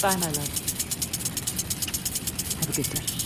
Bye, my love. Have a good day.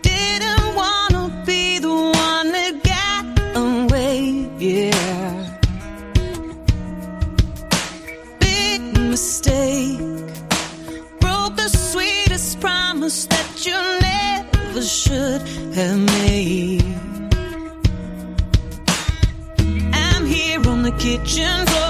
Didn't wanna be the one that got away, yeah. Big mistake. Broke the sweetest promise that you never should have made. I'm here on the kitchen floor.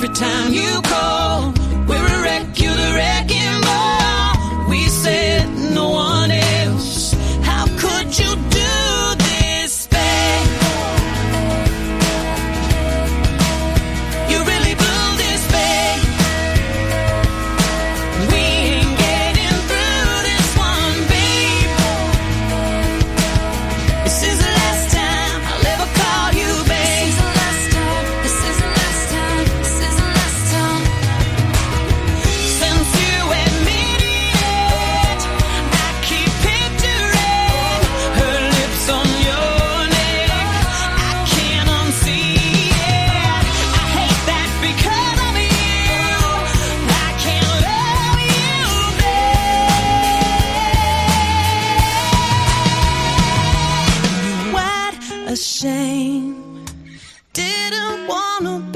Every time you call, we're a wreck. You're the wreck. parlons